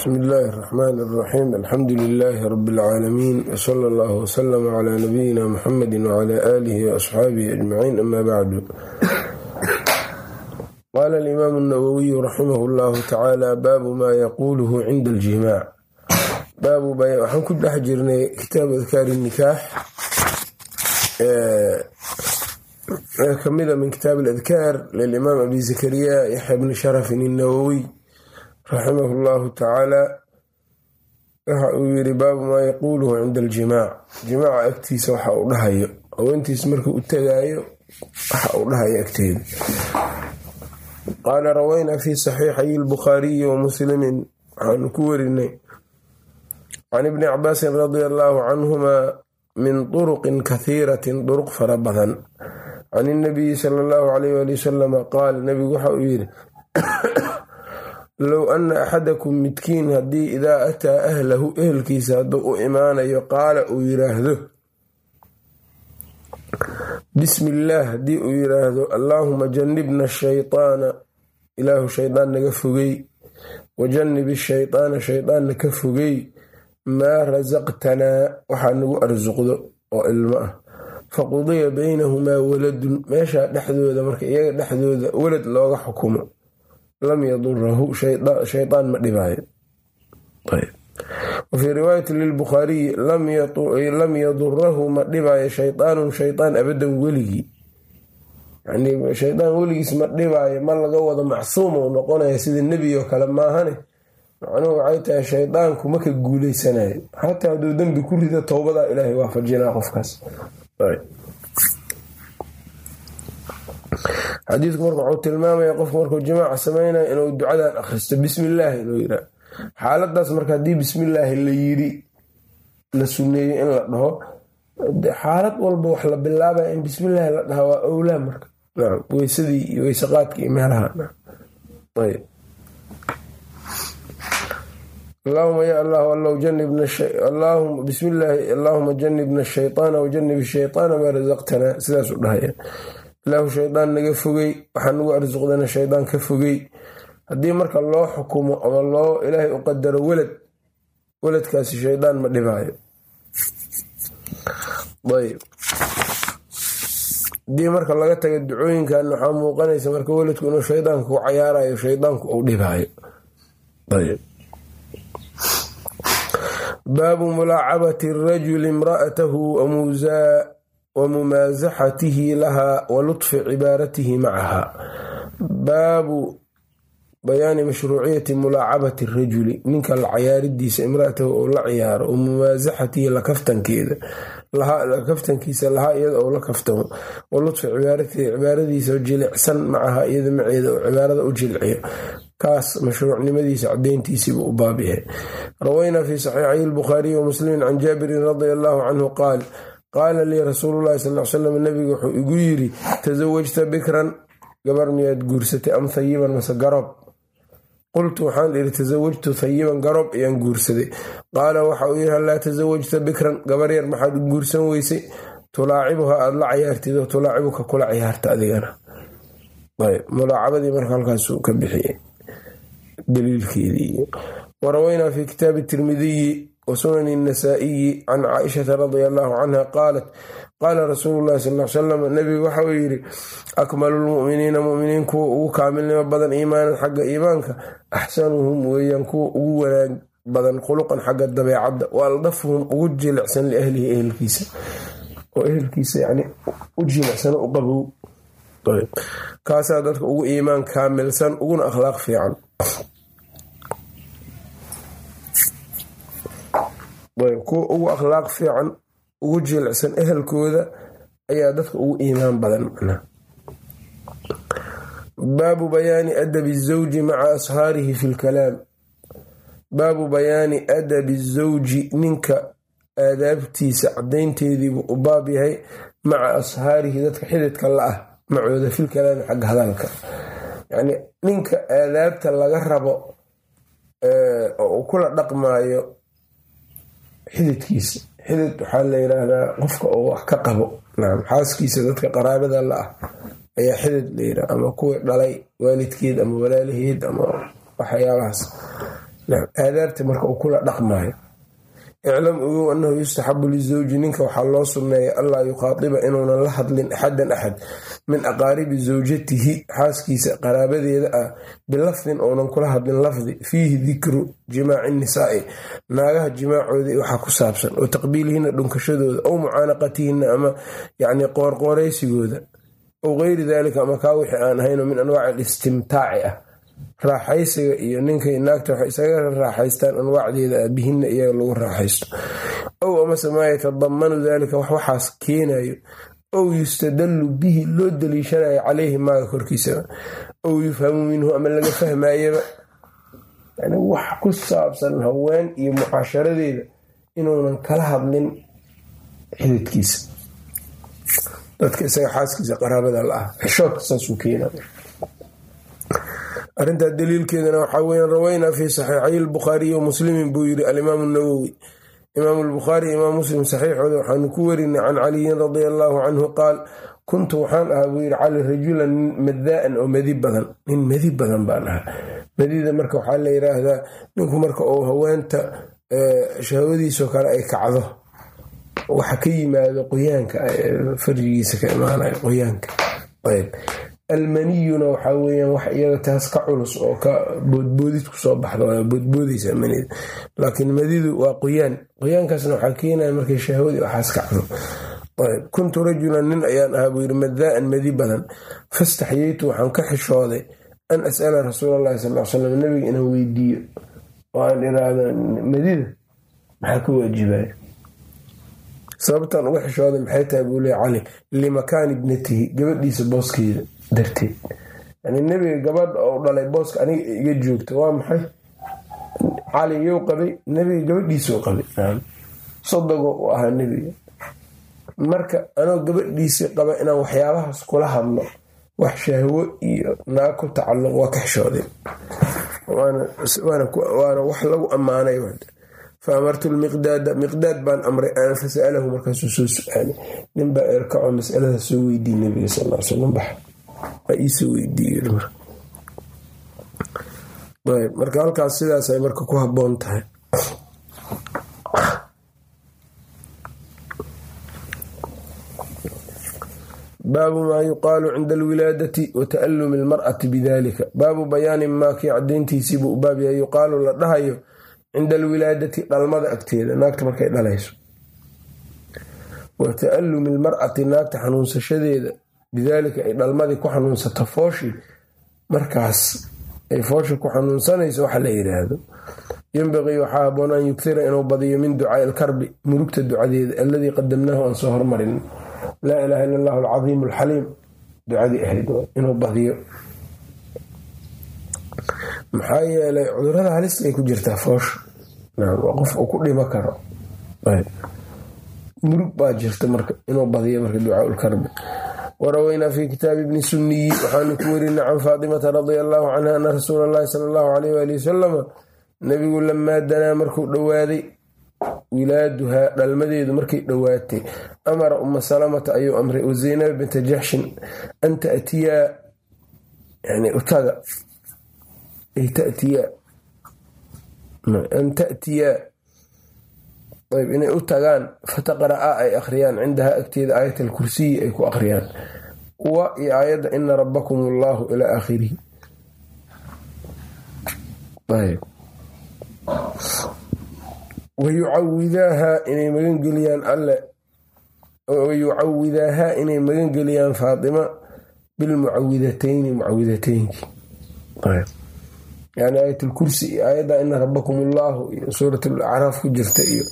bsmi illaahi اraxmaan اraxiim alxamdu lilaahi rabi اlcaalamiin wsala allah wslama cla nabiyina muxamedi wcla aalihi waasxaabihi ajmaciin ama bacdu qaala alimaamu اnawowiyu raximah اllahu tacaala baabu maa yaquuluhu cinda aljimac waxaan ku dhex jirnay kitaabu adkaari nikaax ee kamida min kitaab aladkaar lilimaam abi zakariya yaxya bni sharafin اnawowiy raximah llahu tacaala waxa uu yiri baabu maa yaquuluhu cinda aljimaac. Jimaaca agtiisa waxa uu dhahayo haweentiis markuu u tagaayo waxa uu dhahayo agteeda. Qaala rawaynaa fi saxiixay lbukhaariyi wa muslimin waxaanu ku werinay. Can ibni cabaasin radia allaahu canhuma min turuqin kahiiratin duruq fara badan. Can inabiyi sala allahu alayh wali wasalama qaal nabigu waxa uu yiri low anna axadakum midkiin haddii idaa ataa ahlahu ehelkiisa hadduu u imaanayo qaala uu yiraahdo bismi illaah haddii uu yiraahdo allaahuma jannibna shaytaana ilaahu shaydaan naga fogey. Wajanib ishaytaana shaydaanna ka fogey. Maa rasaqtanaa waxaa nagu arsuqdo oo ilmo ah. Faqudiya baynahumaa waladun meeshaa dhexdooda marka iyaga dhexdooda walad looga xukumo lam yadurahu shayaan ma dhibaayo. Wafii riwaayati lilbukhaariyi lam yadurahu ma dhibaayo shaydaanun shaydaan abadan weligii. Yani weligiis ma dhibaayo ma laga wado macsuum u noqonaya sida nebigo kale maahane. Macnuhu waxay tahay shaydaanku ma ka guuleysanayo. Xataa hadduu dembi ku rido towbadaa ilaahay waafajinaa qofkaas xadiidku marka wuxuu tilmaamaya qofku markuu jimaaca samaynayo inuu ducadan akhristo bismillaahi inuu yiraa xaaladaas marka haddii bismillaahi la yiri la sunneeyo in la dhaho xaalad walba wax la bilaabaya in bismillaahi la dhaha waa owlaa marka. Weysadii iyo weysaqaadka iyo meelaha. Allahuma ya allah bismillaahi allaahuma janibna shaytaana wajanib shaytaana maa rasaqtanaa sidaasuu dhahaya ilaahu shaydaan naga fogey waxaa nagu arsuqdana shaydaan ka fogey haddii marka loo xukumo ama loo ilaahay u qadaro welad weladkaasi shaydaan ma dhibaayo. Haddii marka laga taga ducooyinkan waxaa muuqanaysa marka weladku inuu shaydaanku u cayaarayo shaydaanku uu dhibaayo baabu mulaacabati rajuli imra'atahu wa mumaasaxatihi lahaa wa lutfi cibaaratihi macaha. Baabu bayaani mashruuciyati mulaacabati rajuli ninka la cayaaridiisa imraatahu ou la ciyaaro wa mumaasaxatihi lakaftankeeda lakaftankiisa lahaa iyada ou la kaftamo wa lutfi cibaaratihi cibaaradiisa jilicsan macaha iyada maceeda oo cibaarada u jilciyo kaas mashruucnimadiisa cadeyntiisiibuu u baab yahay rawaynaa fi saxiixay lbukhaariyi wa muslimin can jaabirin radia allaahu canhu qaal qaala lii rasuulu llahi sal slam nabiga wuxuu igu yiri tasawajta bikran gabar miyaad guursatay am thayiban mase garoob qultu waxaan ihi tasawajtu thayiban garoob ayaan guursaday. Qaala waxa uu yihi hallaa tasawajta bikran gabar yar maxaad guursan weysay? Tulaacibuha aada la cayaartid oo tulaacibuka kula ciyaarta adigana. Mulaacabadii marka halkaasuu ka bixiyey daliilkeedii. Warawaynaa fi kitaabi tirmidiyi wa sunani nasaa'iyi can caaishata radia allaahu canha qaalat qaala rasuulu llahi sal l salam nebigu waxa uu yidhi akmalu lmu'miniina mu'miniin kuwa ugu kaamilnimo badan iimaanan xagga iimaanka axsanuhum weeyaan kuwa ugu wanaag badan khuluqan xagga dabeecadda wa aldafuhum ugu jilicsan liahlihi ehelkiisa. Oo ehelkiisa yani u jilicsan u qabow. Kaasaa dadka ugu iimaan kaamilsan uguna akhlaaq fiican kuwa ugu akhlaaq fiican ugu jilicsan ehelkooda ayaa dadka ugu iimaan badan. Baabu bayaani adabi zawji maca ashaarihi fi lkalaam baabu bayaani adabi zawji ninka aadaabtiisa cadaynteediibuu u baab yahay maca ashaarihi dadka xididka la ah macooda fil kalaami xagga hadalka. Yacni ninka aadaabta laga rabo oo uu kula dhaqmaayo xididkiisa. Xidid waxaa la yiraahdaa qofka oo wax ka qabo. Xaaskiisa dadka qaraabada la ah ayaa xidid la yiraha ama kuwii dhalay waalidkeed ama walaalaheed ama waxyaabahaas aadaabta marka uu kula dhaqmaayo iclam ogow annahu yustaxabu lizawji ninka waxaa loo sunneeya allaa yukhaadiba inuunan la hadlin axadan axad min aqaaribi zawjatihi xaaskiisa qaraabadeeda ah bilafdin uunan kula hadlin lafdi fiihi dikru jimaaci nisaa'i naagaha jimaacoodii waxaa ku saabsan oo taqbiilihina dhunkashadooda ow mucaanaqatihina ama yacni qoorqooraysigooda ow geyri daalika ama kaa wixii aan ahayno min anwaaci alistimtaaci ah raaxaysiga iyo ninkay naagta waxay isaga raaxaystaan anwaacdeeda ah bihinna iyaga lagu raaxaysto. Ow amase maa yatadamanu daalika wax waxaas keenayo. Ow yustadallu bihi loo daliishanayo caleyhi maaga korkiisaba. Ow yufhamu minhu ama laga fahmayaba wax ku saabsan haween iyo mucaasharadeeda inuunan kala hadlin xididkiisa. Dadka isaga xaaskiisa qaraabada la ah xishoodka saasuu keenaya arrintaa daliilkeedana waxaa weya rawaynaa fii saxiixay lbukhaariyi wa muslimin buu yiri alimaamu nawowi imaamu lbukhaari imaam muslim saxiixooda waxaanu ku werinay can caliyin radia allaahu canhu qaal kuntu waxaan ahaa buu yiri cali rajulan nin madaa'an oo madi badan. Nin madi badan baan ahaa. Madida marka waxaa la yiraahdaa ninku marka uu haweenta shahwadiisoo kale ay kacdo. Waxa ka yimaado qoyaanka farjigiisa ka imaanaya qoyaanka almaniyuna waxaa weyaan wax iyada taas ka culus oo ka boodboodid ku soo baxda boodboodaysa manida laakiin madidu waa qoyaan qoyaankaasna waxaa keenaya markay shahwadii waxaas kacdo kuntu rajulan nin ayaan ahaa buu yiri madaa'an madi badan. Fastaxyeytu waxaan ka xishooday an as'ala rasuul allahi sal l slam nabiga inaan weydiiyo. Oo aan iraahdo madida maxaa ka waajibaya sababtan uga xishooday maxay tahay buu leey cali limakaani ibnatihi gabadhiisa booskeeda darteed yani nebiga gabadha oo dhalay booska aniga iga joogta waa maxay? Cali you qabay nebiga gabadhiisuu qabay. Sodogo u ahaa nebiga. Marka anoo gabadhiisii qaba inaan waxyaabahaas kula hadlo wax shahwo iyo naag ku tacalluq waa ka waana wax lagu ammaanay fa lmiqdaada miqdaad baan amray an fasalahu markaasuu soo su'aalay ninbaa erkaco masalada soo weydiiy nabiga sal slam bax waa iisoo weydiiye marka halkaas sidaasay marka ku haboon tahay. Baabu maa yuqaalu cinda alwilaadati wa ta'alumi almar'ati bidalika baabu bayaani maa kii cadayntiisiibuu u baab yuqaalu la dhahayo cinda alwilaadati dhalmada agteeda naagta markay dhalayso. Wa ta'alumi almar'ati naagta xanuunsashadeeda bidaalika ay dhalmadii ku xanuunsato fooshii markaas ay foosha ku xanuunsanayso waxa la yidhaahdo yembaqii waxaa haboon an yuktira inuu badiyo min ducaai alkarbi murugta ducadeeda alladii qadamnaahu aan soo hormarin. Laa ilaaha illa allahu alcadiimu alxaliim. Ducadii ahayd inuu badiyo. Maxaa yeelay cudurrada halista ay ku jirtaa foosha waa qof uu ku dhimo karo. Murug baa jirta marka inuu badiyo marka ducaaulkarbi warawaynaa fi kitaabi bni sunniyi waxaanu ku werinay can faatimata radia allaahu canha ana rasuula allahi sala allahu alayh waali wasalama nabigu lamaa danaa markuu dhowaaday wilaaduhaa dhalmadeedu markay dhowaatay amara uma salamata ayuu amray wa zaynaba binta jaxshin an tatiyaa an ta'tiyaa inay u tagaan fataqra'aa ay akhriyaan cindahaa agteeda aayat alkursiyi ay ku akhriyaan wa iyo aayadda ina rabbakum allaahu ilaa aakhirihi. Wayucawidaahaa inay magangeliyaan alle. Wayucawidaahaa inay magangeliyaan faatima bilmucawidatayni mucawidateynkii yani aayat lkursi iyo aayadda ina rabakum allaahu iyo suurat acraaf ku jirta iyo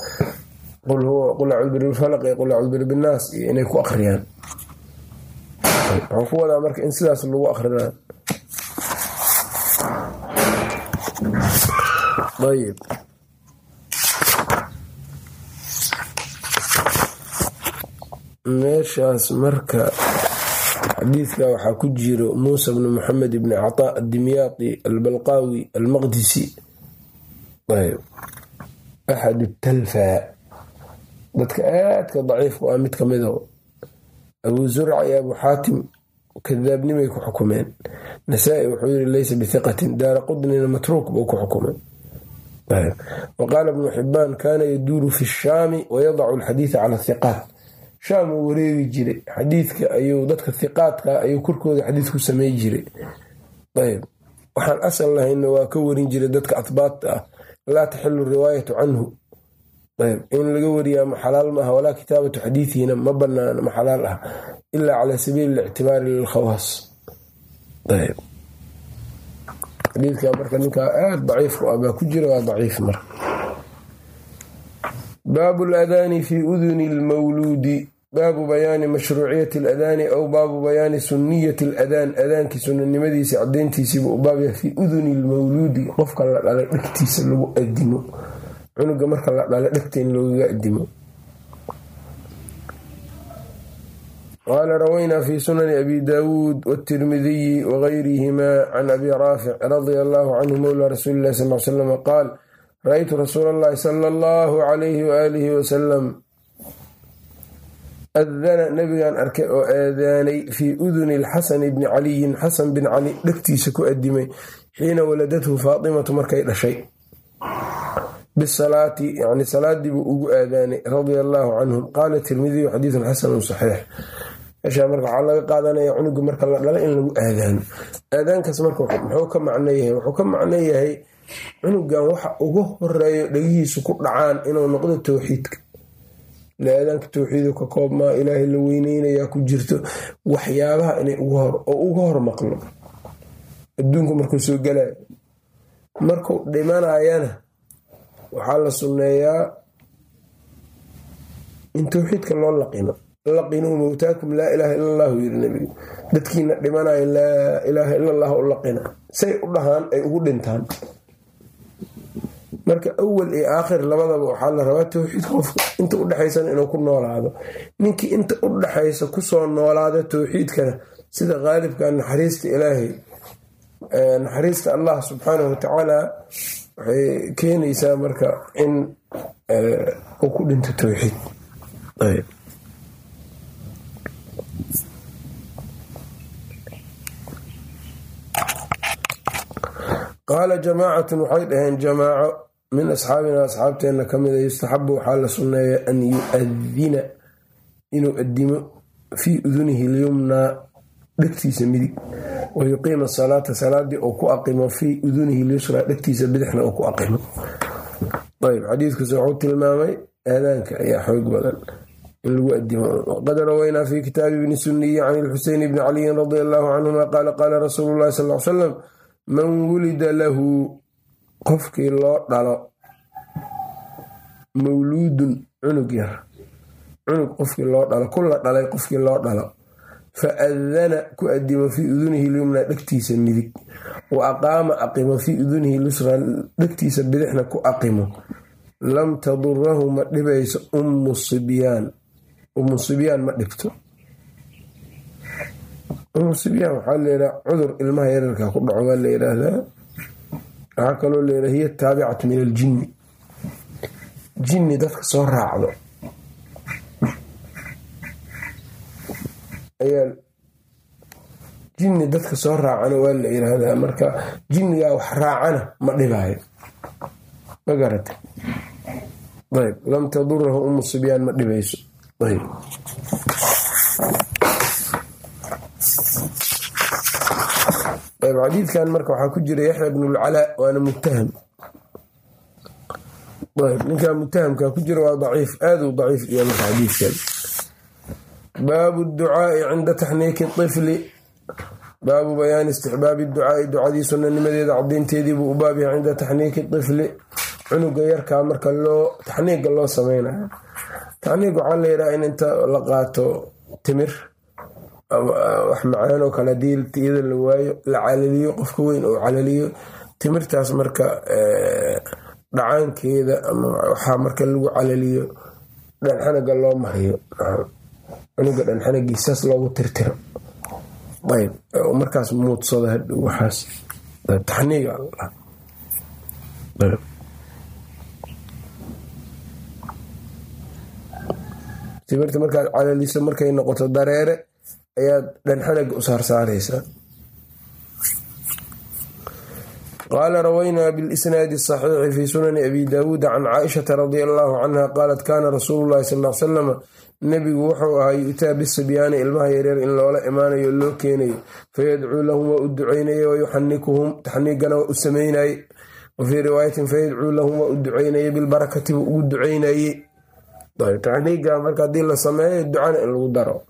qul acuud birbilfalaq iyo qul acuud birbinaas iyo inay ku akhriyaan waxaan ku wadaa marka in sidaas lagu akrinaa ayb meeshaas marka xadiidka waxaa ku jiro muusa bni moxamed bni cataa adimyaaqi albalqaawi almaqdisi. Axad talfa. Dadka aadka daciifku ah mid kamida abuu zurca iyo abuu xaatim kadaabnimay ku xukumeen. Nasaa-i wuxuu yiri leysa bithiqatin daara qudnina matruuk buu ku xukumay waqaala ibnu xibaan kaana yaduuru fi shaami wayadacu alxadiida cala hiqaat shaam uu wareegi jiray. Xadiidka ayuu dadka hiqaadka ayuu korkooda xadiid ku samey jiray. Ayb. Waxaan asal lahayna waa ka warin jiray dadka ahbaata ah. Laa taxilu riwaayatu canhu in laga wariyaa ma xalaal maaha walaa kitaabatu xadiiihina ma banaana ma xalaal ah ilaa cala sabiili lictibaari lilkhawaas. Xadiidka marka ninkaa aad daciif ku ah baa ku jira waa daciif marka baabu ladaani fi uduni lmawluudi baabu bayaani mashruuciyati aladaani aw baabu bayaani sunniyati aladaan adaankii sunanimadiisa cadayntiisiibu u baab yahay fii uduni lmawluudi qofka la dhalay dhegtiisa lagu adimo cunuga marka la dhalay dhegta in loogaga adimo qaala rawaynaa fi sunani abi daawuud wاtirmidiyi wagayrihima can abi raafic radia allahu canhu mowla rasuuli illahi sal slam qaal ra-ytu rasuula allahi sala allahu calayhi waaalihi wasalam adana nabigaan arkay oo aadaanay fii uduni lxasani bni caliyin xasan bin cali dhegtiisa ku adimay xiina waladathu faatimatu markay dhashay bisalaati yani salaadii buu ugu aadaanay radia allaahu canhum. Qaala tirmidiyu xadiidun xasanun saxiix. Meeshaa marka waxaa laga qaadanaya cunuga marka la dhala in lagu aadaano aadaankaas marka muxuu ka macno yahay? Wuxuu ka macno yahay cunugan waxa ugu horeeyo dhegihiisu ku dhacaan inuu noqdo towxiidka ila aadaanka towxiidu ka koobmaa ilaahay la weyneynayaa ku jirto waxyaabaha inay oo uga hor maqlo. Adduunku markuu soo galayo markuu dhimanayana waxaa la sunneeyaa in towxiidka loo laqino laqinuu mowtaakum laa ilaaha ila allahu yiri nebigu. Dadkiina dhimanayo laa ilaaha ila allah u laqina. Say u dhahaan ay ugu dhintaan. Marka awal iyo aakhir labadaba waxaa la rabaa towxiidka qofka inta udhexaysana inuu ku noolaado. Ninkii inta u dhexaysa ku soo noolaada towxiidkana sida qaalibka naxariista ilaahay naxariista allah subxaanahu watacaala waxay keenaysaa marka in uu ku dhinto towxiid qaala jamaacatun waxay dhaheen jamaaco min asxaabina asxaabteenna ka mida yustaxabu waxaa la sunneeya an yu-adina inuu adimo fii udunihi lyumnaa dhegtiisa midig wa yuqiima salaata salaadii uu ku aqimo fii udunihi lyusraa dhegtiisa bidixna uu ku aqimo. Ayb xadiidkus wuxuu tilmaamay aadaanka ayaa xoog badan in lagu adimo waqad rawaynaa fi kitaabi bni suniyi can ilxuseyn bni caliyin radia allahu canhuma qaala qaala rasuulu llahi sal l salam man wulida lahu qofkii loo dhalo mawluudun cunug yar. Cunug qofkii loo dhalo kula dhalay qofkii loo dhalo fa ku adimo fii udunihi lyumna dhegtiisa midig wa aqaama aqimo fii udunihi lusra dhegtiisa bidixna ku aqimo lam tadurahu ma dhibayso ummu sibyaan ummu sibyaan ma dhibto ummu sibyaan waxaa layidhaha cudur ilmaha yararka ku dhaco waa la yidhaahdaa waxaa kaloo layidhaha hiya taabicatu min aljinni jinni dadka soo raacdo ayaa jinni dadka soo raacana waa la yidhaahdaa marka jinnigaa wax raacana ma dhibaayo. Ma garata ayb lam tadurahu umu sibyaan ma dhibayso. Ayb xadiidkan marka waxaa ku jira yaxya bnulcalaa waana muttaham. Ninkaa muttahamkaa ku jira waa daciif. Aaduu daciif iyo marka xadiidkan baabu ducaai cinda taxniiki ifli baabu bayaani istixbaabi ducaai ducadii sunanimadeeda cadaynteediibuu u baab yahay cinda taxniiki ifli cunuga yarkaa marka loo taxniiga loo sameynayo taxniig waxaa layidhaha in inta la qaato timir wax macaan oo kale haddii iyada la waayo la calaliyo qofka weyn oo calaliyo. Timirtaas marka dhacaankeeda ama waxaa marka lagu calaliyo dhanxanaga loo mariyo cunuga dhanxanagiisaas loogu tirtiro. Ayb markaas muudsado hadhow waxaas taxniiga timirta markaad calaliso markay noqoto dareere ayaad dhanxanaga u saarsaaraysaa. Qaala rawaynaa bilisnaadi asaxiixi fii sunani abi daawuuda can caaishata radia allaahu canha qaalat kaana rasuulu llahi sal l salama nebigu wuxuu ahaa yu'taa bisibyaani ilmaha yaryar in loola imaanayo loo keenayo fayadcuu lahum waa u ducaynaye wayuxanikuhum taxniigana waa u samaynaye wa fii riwaayatin fayadcuu lahum waa u ducaynaye bilbarakati buu ugu ducaynaye taxniiga marka haddii la sameeyo ducana in lagu daro.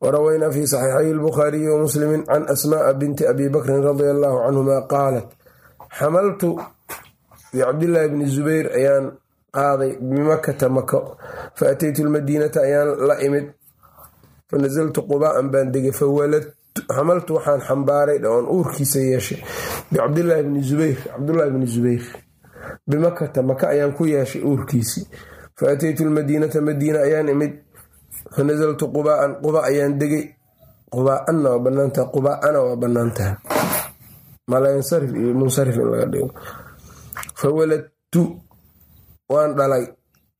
Warawaynaa fi saxiixay lbukhaariyi wa can asmaaa binti abi bakrin radia allaahu canhuma qaalat xamaltu bicabdillaahi bni zubayr ayaan qaaday bimakata mako fa ataytu lmadiinata ayaan la imid. Fanazaltu qubaan baan degay. Xamaltu waxaan xambaaray oon uurkiisa yeeshay. Bicabdillaahi bni zubayr cabdullaahi bni zubayr. Bimakata maka ayaan ku yeeshay uurkiisii fa ataytu lmadiinata madiina ayaan imid. Fanazaltu qubaan quba ayaan degay. Qubaana waa banaantaha qubaana waa banaantaha malansarif iyo munsarif in laga dhigo. Fawaladtu waan dhalay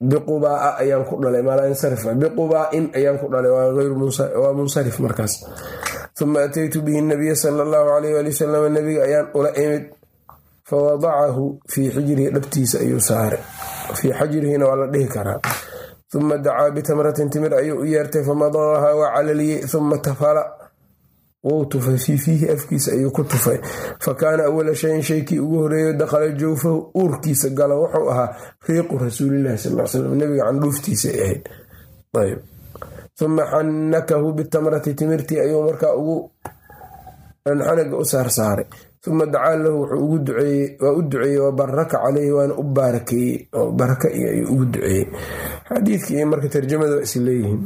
biqubaa ayaan ku dhalay malansarif biqubaain ayaan ku dhalay waa munsarif markaas. Uma ataytu bihi nabiya sala allahu alayh ali wasalam nabiga ayaan ula imid fawadacahu fii xijrihi dhabtiisa ayuu saaray. Fii xajrihina waa la dhihi karaa. Uma dacaa bitamratin timir ayuu u yeertay famadaaha waa calaliyey uma tafala wou tufay fii fiihi afkiisa ayuu ku tufay. Fa kaana awala shayin shaykii ugu horeeyo dakhala jawfahu uurkiisa galo wuxuu ahaa riiqu rasuulilahi sal slam nabiga candhuuftiisay ahayd ayb uma xannakahu bitamrati timirtii ayuu markaa ugu xanaga u saarsaaray uma dacaa lahu waa u duceeyey wa baraka caleyhi waana u baarakeeyey oo baraka iyo ayuu ugu duceeyey. Xadiidkii iyo marka tarjamada waa is leeyihiin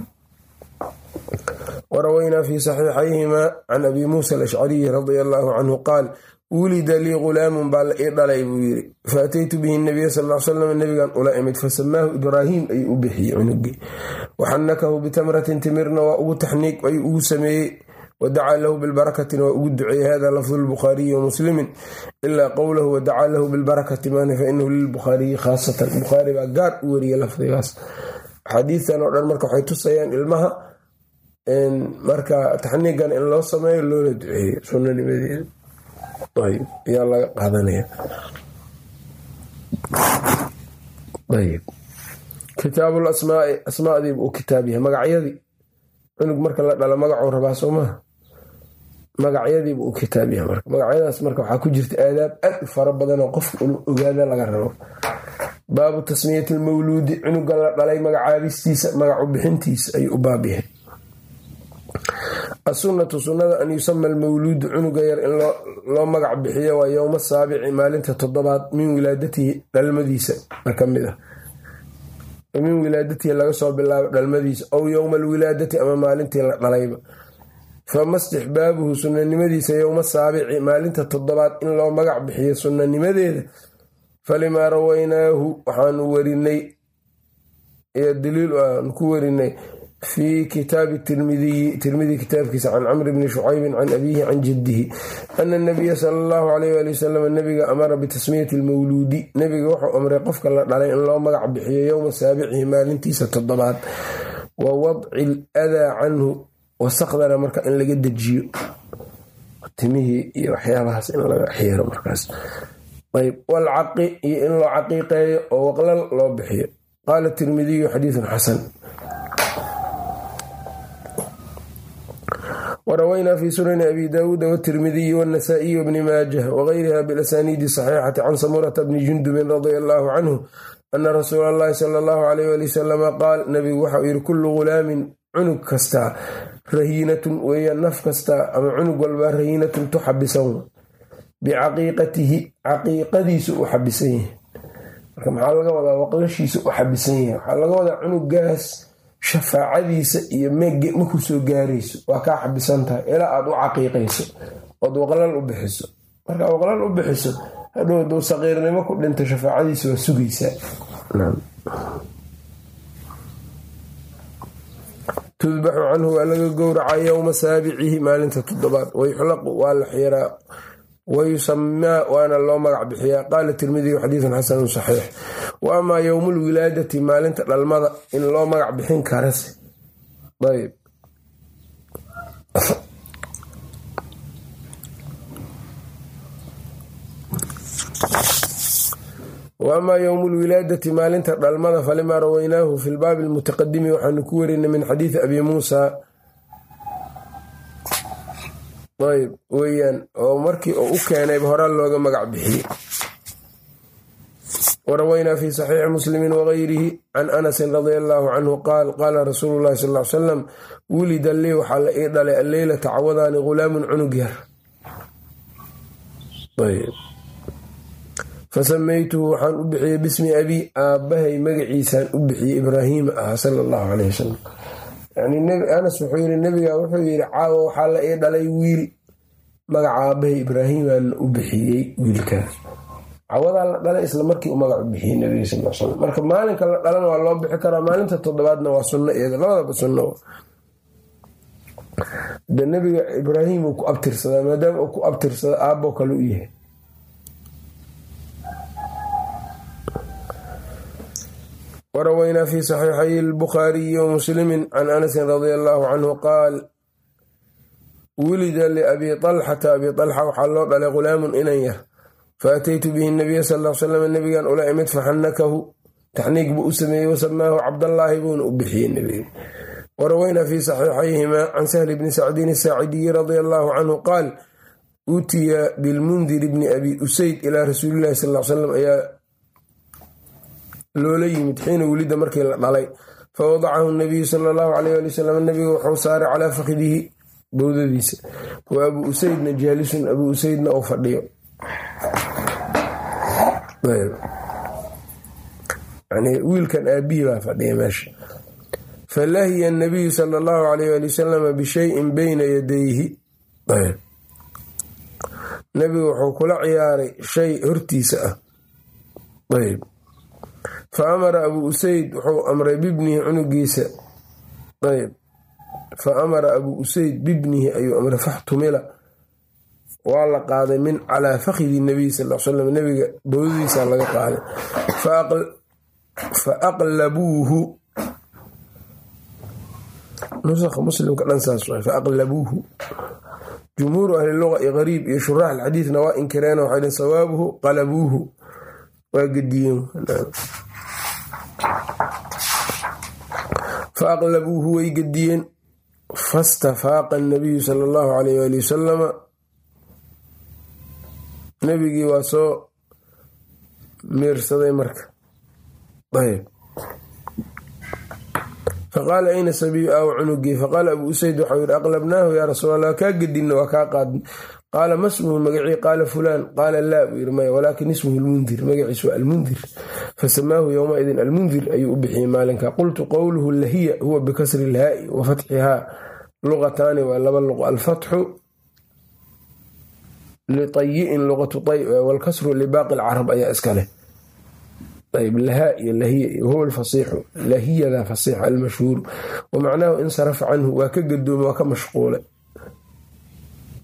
warawaynaa fi saxiixayhima can abi muusa alashcariyi radia allaahu canhu qaal wulida lii ghulaamun baa la ii dhalay buu yiri faataytu bihi nabiya sal l salam nabigan ula imid fasamaahu ibraahiim ayuu u bixiyey cunugii waxannakahu bitamratin timirna waa ugu taxniiq ayuu ugu sameeyey wadacaa lahu bilbarakatina waa ugu duceeyey hada lafdu lbukhaariyi wa muslimin ilaa qowlahu wadacaa lahu bilbarakati maana fainahu lilbukhaariyi khaasatan bukhaari baa gaar u weriye lafdigaas axaadiistan oo dhan marka waxay tusayaan ilmaha marka taxniigan in loo sameeyo loola duceeyo sunanimadeeda ayb ayaa laga qaadanaya. Ayb kitaabul asmaai asmaadiibu uu kitaab yahay. Magacyadii cunug marka la dhala magacuu rabaa soo maha? Magacyadiibu uu kitaab yahay marka. Magacyadaas marka waxaa ku jirta aadaab aad u fara badan oo qofka inu ogaada laga rabo. Baabu tasmiyati lmawluudi cunuga la dhalay magacaabistiisa magacu bixintiisa ayuu u baab yahay asunatu sunnada an yusama almawluudu cunuga yar in loo magac bixiyo waa yowma saabici maalinta toddobaad min wilaadatihi dhalmadiisa. Ka ah. Min wilaadatihi laga soo bilaabo dhalmadiisa ow yowma alwilaadati ama maalintii la dhalayba. Fama istixbaabuhu sunanimadiisa yowma saabici maalinta toddobaad in loo magac bixiyo sunanimadeeda falimaa rawaynaahu waxaanu warinay daliil aan ku warinay fi kitaabi tirmidiyi tirmidi kitaabkiisa can camri bni shucaybin can abiihi can jaddihi ana nabiya sala allahu alayh ali wasalam nabiga amara bitasmiyati lmawluudi nebiga wuxuu amray qofka la dhalay in loo magac bixiyo yowma saabicihi maalintiisa toddobaad wa wadci ladaa canhu wasaqdana marka in laga dejiyo timihii iyo waxyaabahaas in laga xiiro markaas ayb walcaqi iyo in loo caqiiqeeyo oo waqlal loo bixiyo qaala tirmidiyu xadiidun xasan warawaynaa fi sunani abi daawuuda wtirmidiyi wاnasaa'iyi wbni maajah wغayriha bilasaniidi saxiixati can samurata bni jundubin radia allaahu canhu ana rasuula allahi sala allahu alayh ali wasalama qaal nabigu waxau yihi kullu ghulaamin cunug kastaa rahiinatun weeyaan naf kastaa ama cunug walbaa rahiinatun tu xabisan bicaqiiqatihi caqiiqadiisu u xabisan yahay marka maxaa laga wadaa waqlashiisa u xabisan yahay waxaa laga wadaa cunugaas shafaacadiisa iyo meege maku soo gaarayso. Waa kaa xabisan tahay. Ilaa aad u caqiiqayso. Ood waqlal u bixiso. Markaa waqlal u bixiso hadhow duu saqiirnimo ku dhinta shafaacadiisa waa sugaysaa. Tudbaxu canhu waa laga gowracaa yowma saabicihi maalinta toddobaad. Wayuxlaqu waa la xiraa wayusamaa waana loo magac bixiyaa qaala tirmidigu xadiidun xasanun saxiix wa amaa yowmulwilaadati maalinta dhalmada in loo magac bixin karase ayb waama yowmu lwilaadati maalinta dhalmada falimaa rawaynaahu fi lbaabi almutaqadimi waxaanu ku werinay min xadiidi abi muusa ayb weyaan oo markii uu u keenayba horaa looga magac bixiyey. Warawaynaa fi saxiixi muslimi wagayrihi can anasin radia allaahu canhu qaal qaala rasuulu llahi sal l salam wulida lii waxaa la ii dhalay alleylata cawadaani ghulaamun cunug yar. Fasamaytuhu waxaan u bixiyey bismi abi aabbahay magaciisaan u bixiyey ibraahiima ah sala allahu caleyh wasalam anas wuxuu yiri nebiga wuxuu yiri caawa waxaa la ii dhalay wiil. Magaca aabbahay ibraahiimaan u bixiyey wiilkaas cawadaa la dhalay isla markii u magac u bixiyey nabiga sal l slam marka maalinka la dhalana waa loo bixi karaa maalinta toddobaadna waa sunno iyada labadaba sunno. De nebiga ibraahim uu ku abtirsadaa maadaama uu ku abtirsada aabbo kale u yahay warawaynaa fi saxiixay albukhaariyi wa muslimi can anasin radia allaahu canhu qaal wulida liabi talxata abi talxa waxaa loo dhalay ghulaamun inan yar faataytu bihi nabiya sal l slam nabigan ula imid faxanakahu taxniig buu u sameeyey wasamaahu cabdallaahi buuna u bixiyey nebiga warawaynaa fi saxiixayhima can sahli bni sacdin asaacidiyi radia allaahu canhu qaal utiya bilmundiri bni abi usayd ilaa rasuulilahi sal l salam ayaa loola yimid xiina wulida markii la dhalay. Fawadacahu nabiyu sala allahu alayh ali wasalam nabiga wuxuu saaray calaa fakidihi bowdadiisa. Wa abuu usaydna jaalisun abuu usaydna uu fadhiyo. Wiilkan aabihii baa fadhiya meesha. Falahiya anabiyu sala allahu alayh ali wasalama bishayin beyna yadayhi. Nabigu wuxuu kula ciyaaray shay hortiisa ah. Ayb fa amara abuu usayd wuxuu amray bibnihi cunugiisa ayb fa amara abuu usayd bibnihi ayuu amray faxtumila waa la qaaday min calaa fakhidi nabiy sal slam nabiga bowdadiisa laga qaaday fa aqlabuuhu nuska muslimka dhan saas wa fa aqlabuuhu jumhuuru ahli luga iyo qariib iyo shuraax alxadiidna waa inkireen waxay dhen sawaabuhu qalabuuhu waa gediyeen fa way gediyeen fastafaaqa anabiyu sala allahu alayh ali wasalama nebigii waa soo miirsaday marka ayb faqaala ayna sabiyu aaw cunugii faqaala abuu usayd waxau yihi aqlabnaahu yaa rasuul allah kaa gedinna waa kaa qaadn qaala ma smuhu magacii qaala fulaan qaala laa buu yiri maya walaakin ismuhu almundir magaciis waa almundir fasamaahu yowmaidin almundir ayuu u bixiyey maalinka qultu qowluhu lahiya huwa bikasri ilhaa'i wa fatxihaa luqataani waa laba luqo alfatxu litayi'in luqatu walkasru libaaqi alcarab ayaa iska leh ayb lahaa iyo lahiya wahuwa alfasiixu lahiyada fasiixa almashhuuru wa macnaahu insarafa canhu waa ka gadoomay waa ka mashquulay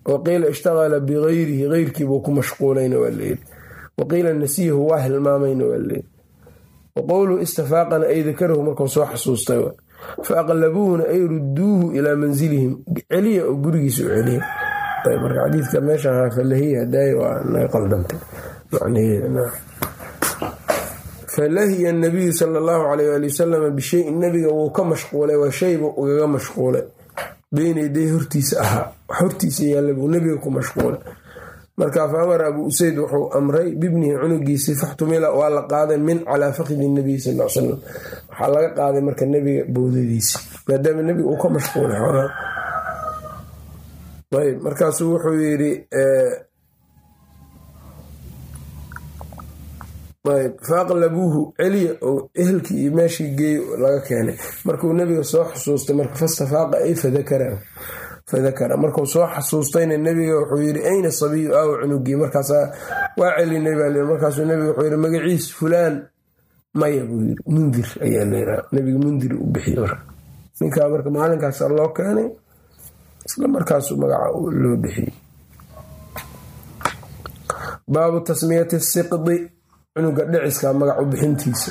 wa qiila ishtaqala bigayrihi geyrkiibuu ku mashquulayna waa layidhi wa qiila nasiyahu waa hilmaamayna waa layidhi wa istafaaqana ay dakarahu markuu soo xasuustay fa aqlabuuhuna ay ruduuhu ilaa mansilihim celiya oo gurigiisa u celiya marka xadiidka meesha falahiya hadaay waa naga qaldantay falahiya nabiyu sala allahu alayh ali wasalama bishayin nabiga wuu ka mashquulay waa shayba ugaga mashquulay beyna yaday hortiisa ahaa hortiisa yaalla buu nabiga ku mashquulay marka fa amara abuu usayd wuxuu amray bibnihi cunugiisii faxtumila waa la qaaday min calaa fakdi nabiy sal l salam waxaa laga qaaday marka nebiga bowdadiisi maadaama nebiga uu ka mashquulay xoogaa ayb markaasuu wuxuu yidhi faaqlabuuhu celiya oo ehelkii iyo meeshii geey laga keenay. Markuu nebiga soo xusuustay marka fastafaaqa ay fadakara. Markuu soo xasuustayna nebiga wuxuu yidhi ayna sabiyu aaw cunugii? Markaasaa waa celinay baa l markaasuu nebiga wuxuu yidhi magaciis fulaan maya buu yiri mundir ayaa layraa nebiga mundir u bixiy marka. Ninkaa marka maalinkaasa loo keenay isla markaasu magaca loo bixiyey. Baabu tasmiyati siqdi cunuga dhiciska magac u bixintiisa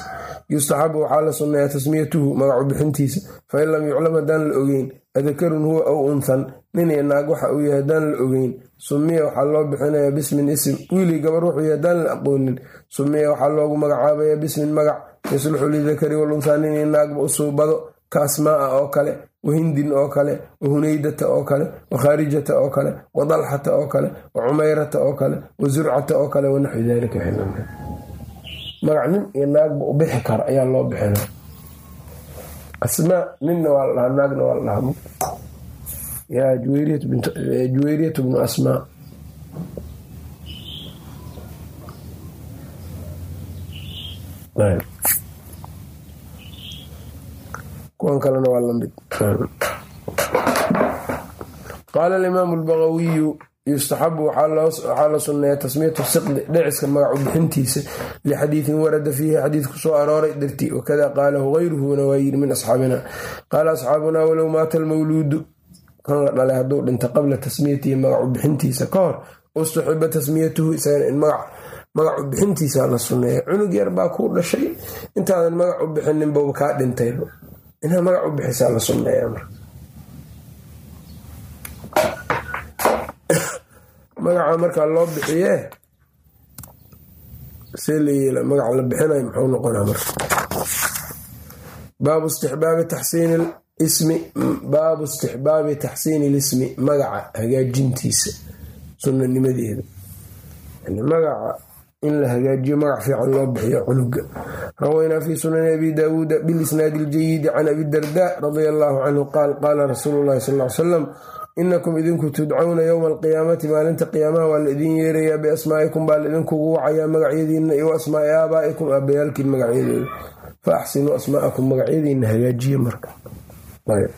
yustaxabu waxaa la sunneeyaa tasmiyatuhu magac u bixintiisa fain lam yuclam haddaan la ogeyn adakarun huwa aw unthan nin iyo naag waxa uu yahay haddaan la ogeyn. Sumiya waxaa loo bixinayaa bismin isim wiilii gabar wuxuu yahay haddaan la aqoonin. Sumiya waxaa loogu magacaabayaa bismin magac yasluxu lidakari walunthaa nin iyo naagba u suubado ka asmaaa oo kale wa hindin oo kale wa hunaydata oo kale wa khaarijata oo kale wa dalxata oo kale wa cumayrata oo kale wa zurcata oo kale wanaxwi daalika magac nin iyo naagba u bixi kara ayaa loo bixina asmaa ninna waa la dhahaa naagna waa la dhahaa yaa juwayriyatu bnu asmaa. Kuwan kalena waa la mid qaala alimaamu albagawiyu yustaxabu waxaa la sunneeya tasmiyatu siqdi dhiciska magacu bixintiisa lixadiidin warada fiihi xadiid ku arooray dartii wakada qaalahu gayruhuna waa yiri min asxaabina. Qaala asxaabunaa walow maata almawluudu kan la dhalay hadduu dhinta qabla tasmiyatihi magacu bixintiisa ka hor ustuxiba tasmiyatuhu isagana in magacu bixintiisa la sunneeya cunug yar baa kuu dhashay. Intaadan magac u bixinin kaa dhintayba inaa magac u bixisaa la sunneeya marka magaca markaa loo yeela magaca la bixinay muxuu noqonaa marka. Baabu istixbaabi taxsiini ismi baabu istixbaabi taxsiini lismi magaca hagaajintiisa sunanimadeeda magaca in la hagaajiyo magac fiican loo bixiyo cunuga. Rawaynaa fi sunani abi daawuuda bilisnaadi iljayidi can abi darda radia allaahu canhu qaal qaala rasuulu llahi sal ly salam inakum idinku tudcawna yowma alqiyaamati maalinta qiyaamaha waa la idin yeerayaa biasmaa'ikum baa laidinkugu wacayaa magacyadiinna iyo asmaai aabaa'ikum aabayaalkiin magacyadooda fa axsinuu asmaa'akum magacyadiinna hagaajiye marka ayb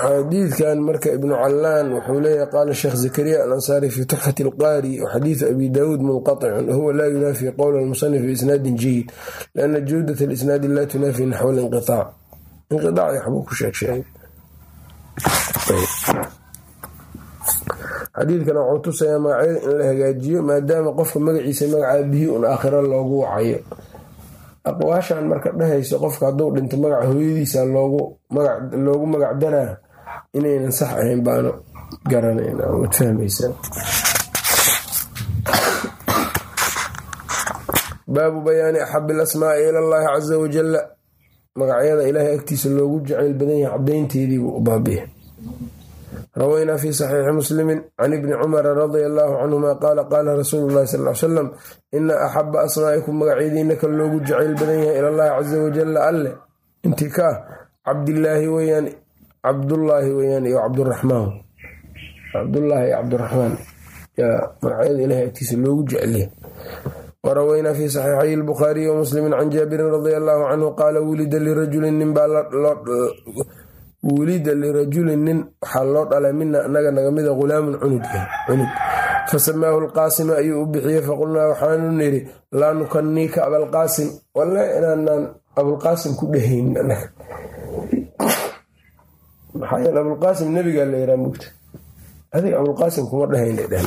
xadiidkan marka ibnu callaan wuxuu leeyahy qaala sheekh zakariya alansaari fi tuxfati alqaari waxadiidu abi daawuud munqaطicun wahuwa laa yunaafi qowla almusanif biisnaadin jayid liana jawdat alisnaadi laa tunaafi naxwa linqiaac inqiaac waxbuu ku sheeg sheegay xadiidkan wuxuu tusayaa magacyada in la hagaajiyo maadaama qofka magaciisa magacaa bihi un aakhiro loogu wacayo. Aqwaashan marka dhahayso qofka hadduu dhinto magaca hooyadiisa loogu magac daraa inaynan sax ahayn baanu garanayna waad fahmaysaa baabu bayaani axabi ilasmaai ila llahi casa wajalla magacyada ilaahay agtiisa loogu jacayl badan yahay cadaynteediibuu u baabiya rawaynaa fi saxiixi muslimin can ibni cumara radia allaahu canhuma qaala qaala rasuulu llahi sal salam ina axaba asmaa'ikum magacyadiina kan loogu jacayl badan yahay ilallaahi casa wajalla alle. Intii ka ah cabdillaahi weyaan cabdullaahi weyaan iyo cabduraxmaan cabdullaahi iyo cabdiraxmaan yaa magacyada ilahay agtiisa loogu jecelyahay warawaynaa fi saxiixay lbukhaariyi wa muslimin can jaabirin radia allaahu canhu qaala wulida lirajulin nin baa wulida lirajulin nin waxaa loo dhalay mina anaga nagamida hulaamun cunug cunug. Fasamaahu lqaasima ayuu u bixiyey faqulnaa waxaanu niri laa nukaniika abalqaasim walla inaanaan abulqaasim ku dhehayn anaga maxaa yeele abulqaasim nebigaa la yaraa mugta. Adiga abulqaasim kuma dhehayna dheh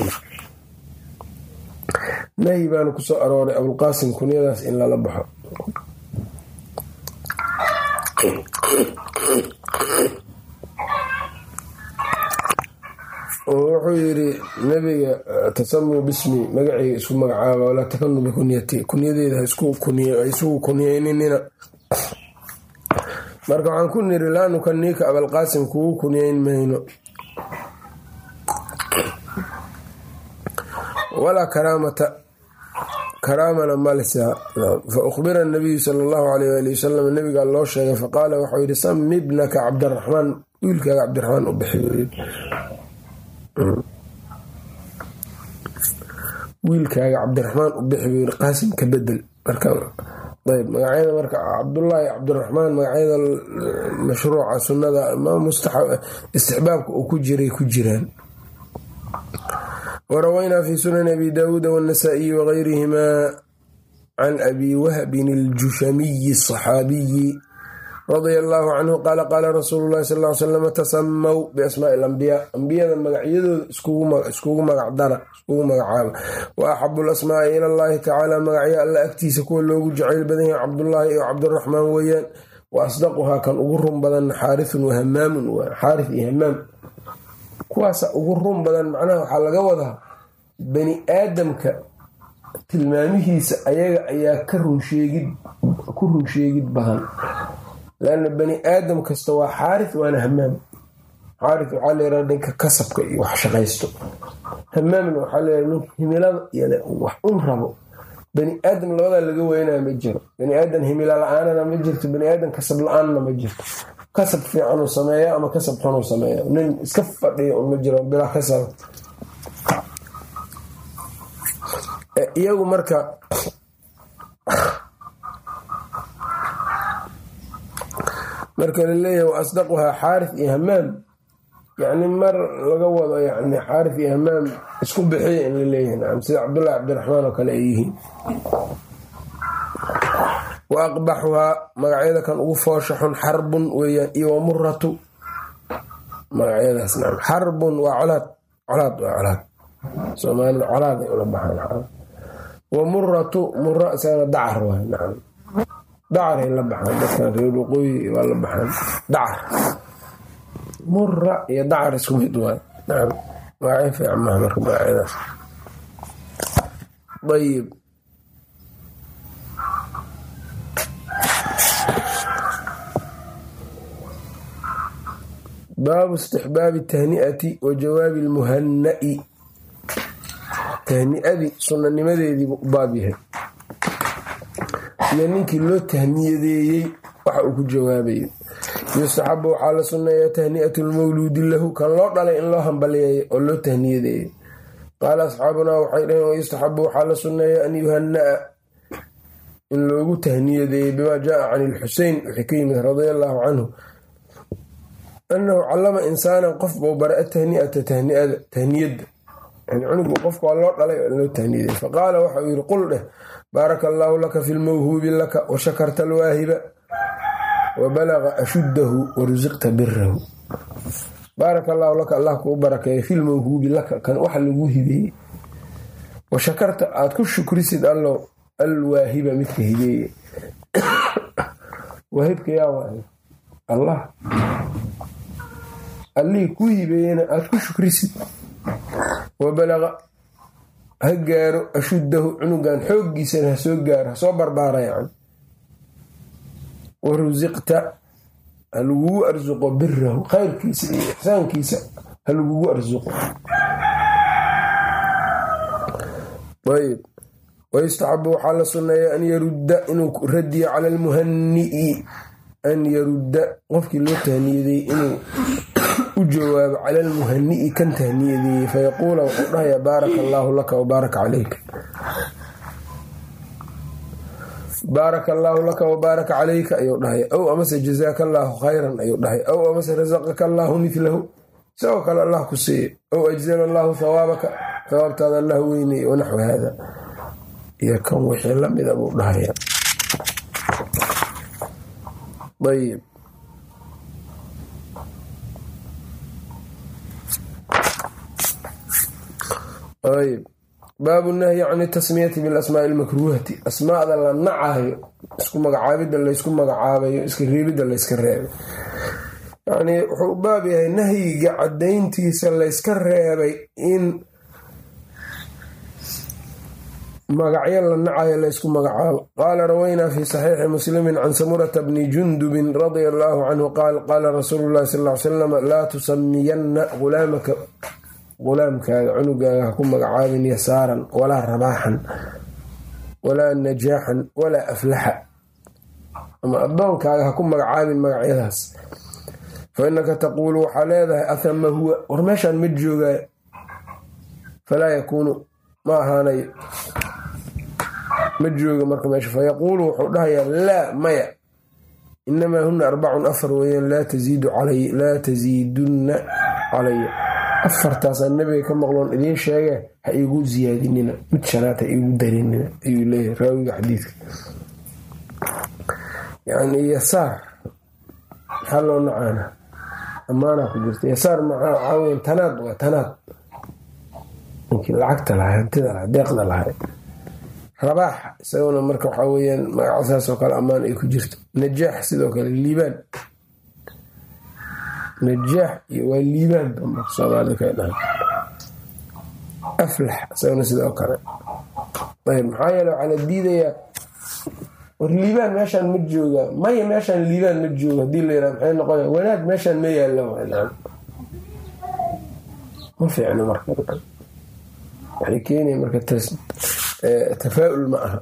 nahyi baanu ku soo arooray abulqaasim kunyadaas in lala baxo. Wuxuu yiri nabiga tasamuu bismi magaceyga isku magacaaba walaa takanu bikunyati kunyadeeda haisugu kunyeyninina marka waxaan ku niri laa nukaniika abalqaasim kugu kunyeyn mayno. Walaa karaamata karaamana malisa fa ukhbira nabiyu sala allahu alayh ali wasalam nabigaa loo sheegay faqaala waxau yidhi sami bnaka cabdiraxmaan wiilkaaga cabdiraxmaan u bixi. Wiilkaaga cabdiraxmaan u bixi buu yiri qaasim ka bedel marayb magacyada marka cabdullaahi cabdiraxmaan magacyada mashruuca sunnada istixbaabka uu ku jiray ku jiraan. Warawaynaa fi sunani abi daawuuda wاnasaa'iyi wagayrihimaa can abi wahbin aljushamiyi asaxaabiyi radia allaahu canhu qaala qaala rasuulu llahi sal ly slam tasamaw biasmaai alambiyaa ambiyada magacyadooda iskugu magacdara iskugu magacaaba wa axabu lasmaai ila allahi tacaala magacyo alla agtiisa kuwa loogu jacayl badan yahay cabdullaahi iyo cabdiraxmaan weeyaan. Wa asdaquhaa kan ugu run badan xaarithun wa hamaamun waa xaarith iyo hamaam kuwaasa ugu run badan macnaha waxaa laga wadaa bani aadamka tilmaamihiisa ayaga ayaa ka runsheegid ku runsheegid badan lanna bani aadam kasta waa xaarith waana hamaam xaarith waxaa layraa ninka kasabka iyo wax shaqaysto hamaamna waxaa layraa ninka himilada iyo wax un rabo bani aadam labadaa laga weynaa ma jiro bani aadam himila la'aanana ma jirto bani aadam kasab la'aanna ma jirto kasab fiicanuu sameeya ama kasab xunuu sameeya nin iska fadhiya un ma jiro bilaa kasaba iyagu marka marka la leeyahay wa asdaquhaa xaarith iyo hamaam. Yacni mar laga wado yani xaarith iyo hamaam isku bixiya in la leeyahay. Nacam sida cabdullahi cabdiraxmaan oo kale ay yihiin. Wa aqbaxuhaa magacyada kan ugu foosha xun xarbun weeyaan iyo wa muratu magacyadaas nacam xarbun waa colaad. Colaad waa colaad. Soomaalida colaaday ula baxaan wa muratu mura isagana dacar waay nacam dacaray la baxaan dadkan reer waqooyi waa la baxaan dacar mura iyo dacar isku mid waay. Nacam magacyo fiican maha marka magacyadaas ayib baabu istixbaabi tahni'ati wa jawaabi lmuhanna'i tahni'adii sunanimadeediibu baab yahay iyo ninkii loo tahniyadeeyey waxa uu ku jawaabayo yustaxabu waxaa la sunneeyaa tahni'atu lmawluudi lahu kan loo dhalay in loo hambaliyeeyo oo loo tahniyadeeyo qaala asxaabunaa waxay dhaheen wayustaxabu waxaa la sunneeyaa an yuhanna'a in loogu tahniyadeeyey bimaa jaaa can ilxusein wixii ka yimid radia allaahu canhu. Annahu callama insaanan qof buu bara atahni'ata tahniada tahniyadda cunugu qofka waa loo dhalay oo loo tahniyaday faqaala waxa uu yidhi qul dheh baaraka allaahu laka fi lmawhuubi laka wa shakarta alwaahiba wa balaga ashuddahu wa rusiqta birahu baaraka allaahu laka allah kuu barakeeya fi lmawhuubi laka kan waxa lagu hibeeyey wa shakarta aad ku shukrisid allo alwaahiba midka hibeeye waahibka yaa waay allah. Allihii kuu hibeeyena aad ku shukrisid wa balaqa ha gaaro ashuddahu cunugan xooggiisana ha soo gaaro ha soo barbaara yan wa rusiqta ha arsuqo birahu khayrkiisa iyo ixsaankiisa ha lagugu arsuqo ayb wayustaxabu waxaa la sunneeya an yarudda inuu radiyo cala almuhani'i an yarudda qofkii loo tahniyaday inuu u jawaabo cala almuhani'i kan tahniyadeeyey fayaquula wuxuu dhahayaa baaraka allaahu laka wabaaraka calayka baaraka allaahu laka wabaaraka calayka ayuu dhahaya ow amase jazaaka allaahu khayran ayuu dhahaya ow amase rasaqaka allaahu midlahu isagoo kale allah ku siiya ow ajzala allaahu hawaabaka hawaabtaada allah weynay wanaxwi haada. Iyo kan wixii lamida buu dhahaya baabu nahyi can tasmiyati bilasmaai lmakruuhati asmaada la nacayo isku magacaabida laysku magacaabayo iska reebidda layska reebay yacnii wuxuu baab yahay nahyiga caddayntiisa layska reebay in magacyo la nacayo laysku magacaabo qaala rawaynaa fi saxiixi muslimi can samurata bni jundubin radia allaahu canhu qaal qaala rasuulu llahi sal ly salam laa tusamiyanna ulaamaka qulaamkaaga cunugaaga ha ku magacaabin yasaaran walaa rabaaxan walaa najaaxan walaa aflaxa. Ama addoonkaaga ha ku magacaabin magacyadaas. Fa innaka taquulu waxaa leedahay ahama huwa war meeshaan ma joogaayo falaa yakuunu ma ahaanayo ma jooga marka meesha. Fayaquulu wuxuu dhahayaa laa maya. Inamaa huna arbacun afar weeyaan laa tasiidunna calaya afartaasaa nabiga ka maqloon idiin sheege ha iigu ziyaadinina. Mid shanaad ha iigu darinina ayuu leeyahay raawiga xadiidka. Yacni yasaar maxaa loo nacaana ammaanaa ku jirta. Yasaar maxaa weyn tanaad waa tanaad. Lacagta lahay hantida lahay deeqda lahay rabaax isaguna marka waxaa weyaan magacasaasoo kale ammaan ay ku jirto. Najaax sidoo kale liibaan najaax iyo waa liibaan bamar soomaalida aflax isaguna sidoo kale. Ayb maxaa yeele waxaa la diidayaa. War liibaan meeshaan ma jooga. Maya meeshaan liibaan ma jooga. Hadii la yiraha maxay noqonaya wanaag meeshaan ma yaalla ma fiicno marka. Waxay keenaya marka tafaa-ul ma aha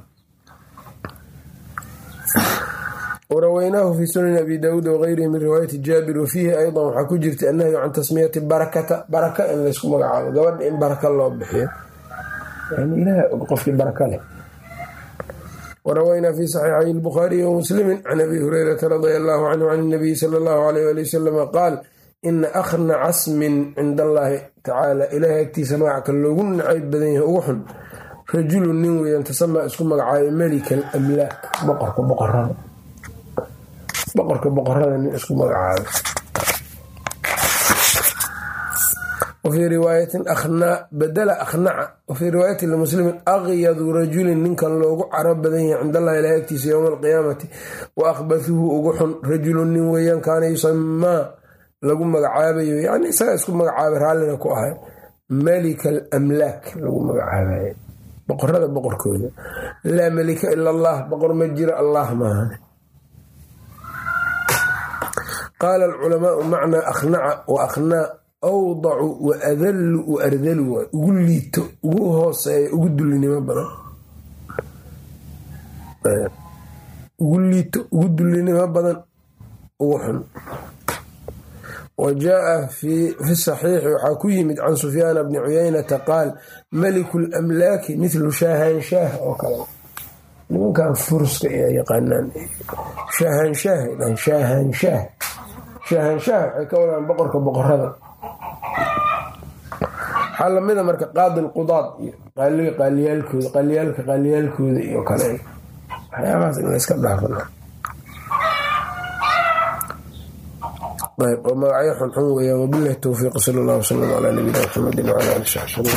warawaynaahu fi sunani abi daawuud wagayrihi min riwaayati jaabir wafiihi aydan waxaa ku jirta annahyu can tasmiyati barakata baraka in laysku magacaabo gabadha in baraka loo bixiyo qofkii baraka leh warawaynaa fi saxiixay lbukhaariyi wamuslimi can abi hureyrata radia allahu canhu can nabiyi sala allahu alayh ali wasalama qaal ina akhna casmin cinda allaahi tacaala ilaahay agtiisa magaca loogu nacayb badan yahay ugu xun rajulun nin weeyaan tasamaa isku magacaabay melika alamlaak boqorka boqorada boqorka boqorada nin isku magacaabay. Wafii riwaayatin akhnaa badala akhnaca wafii riwaayati limuslimin akyadu rajulin ninkan loogu caro badan yahay cind allahi ilahay agtiisa yowma alqiyaamati wa akhbathuhu ugu xun rajulun nin weeyaan kaana yusamaa lagu magacaabayo yani isagaa isku magacaabay raallina ku ahay malika alamlaak lagu magacaabay. Boqorada boqorkooda laa malika ila allah boqor ma jiro allah maahan qaala alculamaau macnaa akhnaca wa akhnaa awdacu wa adallu wa ardalu waay ugu liito ugu hooseeya ugu dullinimo badan ugu liito ugu dullinimo badan ugu xun wa jaaa fi saxiixi waxaa ku yimid can sufyaana bni cuyeynata qaal maliku lamlaaki mithlu shaahanshaah oo kale nimankan furuska ayaa yaqaanaan shaahanshaah shaahanshaah shaahanshaah waxay ka wadaan boqorka boqorada waxaa lamida marka qaadi lqudaad iyo qaaliyaalkooda qaaliyaalka qaaliyaalkooda iyo kale. Waxyaabahaas in layska dhaafana magacyo xunxun weeyaan wabilahi towfiiq sal allah wsalam calaa nabiyina maxamedi wcala ali saxbi